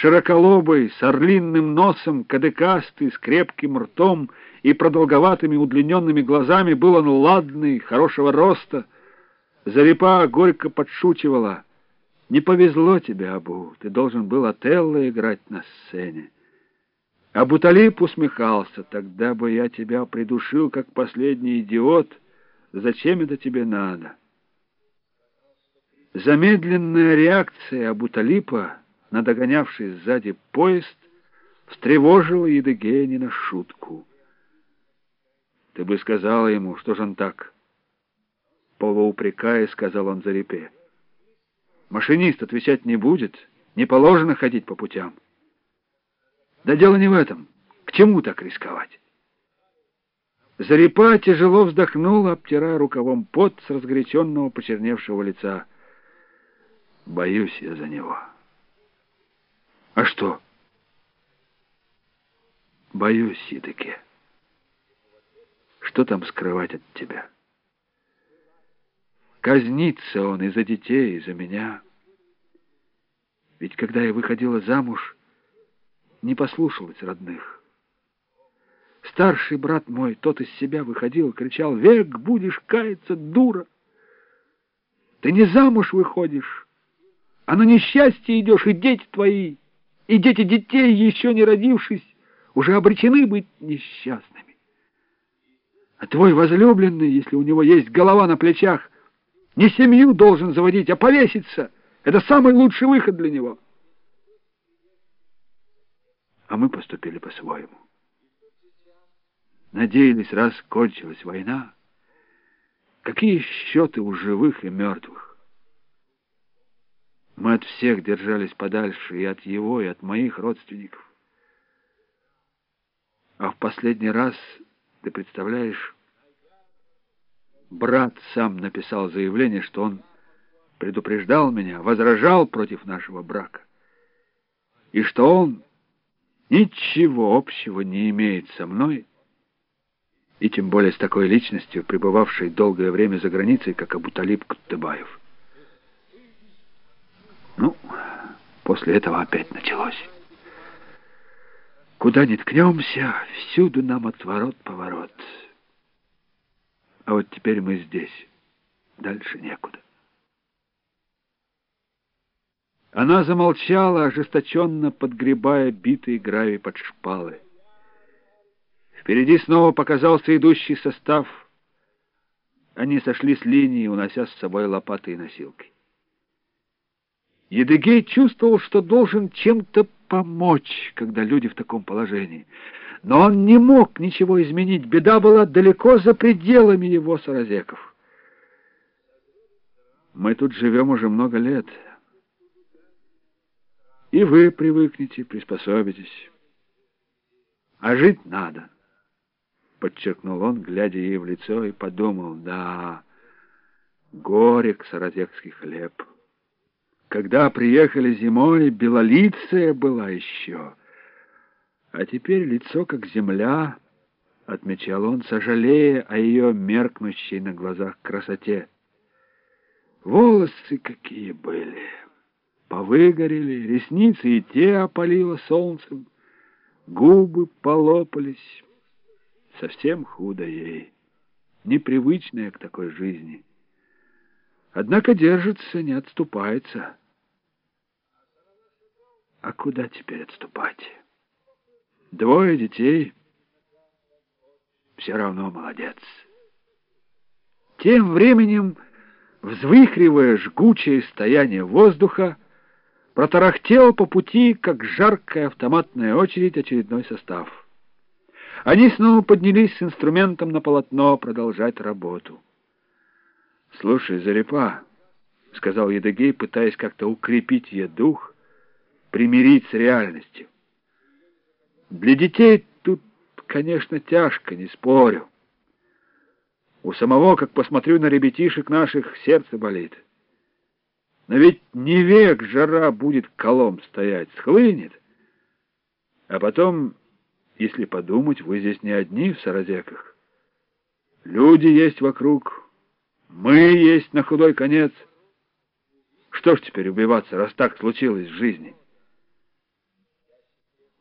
широколобый, с орлинным носом, кадыкастый, с крепким ртом и продолговатыми удлиненными глазами, был он ладный, хорошего роста. Зарипа горько подшучивала. «Не повезло тебе, Абу, ты должен был Отелло играть на сцене». Абуталип усмехался, тогда бы я тебя придушил, как последний идиот. Зачем это тебе надо? Замедленная реакция Абуталипа на догонявший сзади поезд встревожила Едыгея не на шутку. Ты бы сказала ему, что же он так? Полуупрекая, сказал он Зарипе. Машинист отвечать не будет, не положено ходить по путям. Да дело не в этом. К чему так рисковать? Зарипа тяжело вздохнула, обтирая рукавом пот с разгоряченного почерневшего лица. Боюсь я за него. А что? Боюсь, Сидыке. Что там скрывать от тебя? Казнится он и за детей, и за меня. Ведь когда я выходила замуж не послушалась родных. Старший брат мой, тот из себя выходил, кричал, «Век будешь каяться, дура! Ты не замуж выходишь, а на несчастье идешь, и дети твои, и дети детей, еще не родившись, уже обречены быть несчастными. А твой возлюбленный, если у него есть голова на плечах, не семью должен заводить, а повеситься. Это самый лучший выход для него» а мы поступили по-своему. Надеялись, раз кончилась война, какие счеты у живых и мертвых. Мы от всех держались подальше, и от его, и от моих родственников. А в последний раз, ты представляешь, брат сам написал заявление, что он предупреждал меня, возражал против нашего брака, и что он ничего общего не имеет со мной, и тем более с такой личностью, пребывавшей долгое время за границей, как Абуталиб Куттыбаев. Ну, после этого опять началось. Куда ни ткнемся, всюду нам отворот-поворот. А вот теперь мы здесь, дальше некуда. Она замолчала, ожесточенно подгребая битые гравий под шпалы. Впереди снова показался идущий состав. Они сошли с линии, унося с собой лопаты и носилки. Едыгей чувствовал, что должен чем-то помочь, когда люди в таком положении. Но он не мог ничего изменить. Беда была далеко за пределами его саразеков. Мы тут живем уже много лет. И вы привыкнете, приспособитесь. А жить надо, — подчеркнул он, глядя ей в лицо, и подумал, да, горек саратекский хлеб. Когда приехали зимой, белолицая была еще, а теперь лицо как земля, — отмечал он, сожалея о ее меркнущей на глазах красоте. Волосы какие были! повыгорели, ресницы и те опалило солнцем, губы полопались. Совсем худо ей, непривычная к такой жизни. Однако держится, не отступается. А куда теперь отступать? Двое детей. Все равно молодец. Тем временем, взвыхривая жгучее стояние воздуха, протарахтел по пути, как жаркая автоматная очередь, очередной состав. Они снова поднялись с инструментом на полотно продолжать работу. «Слушай, Зарипа», — сказал Едыгей, пытаясь как-то укрепить ее дух, примирить с реальностью. «Для детей тут, конечно, тяжко, не спорю. У самого, как посмотрю на ребятишек наших, сердце болит». Но ведь не век жара будет колом стоять, схлынет. А потом, если подумать, вы здесь не одни в Саразеках. Люди есть вокруг, мы есть на худой конец. Что ж теперь убиваться, раз так случилось в жизни?»